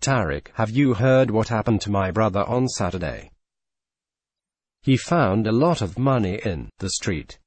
Tarek, have you heard what happened to my brother on Saturday? He found a lot of money in the street.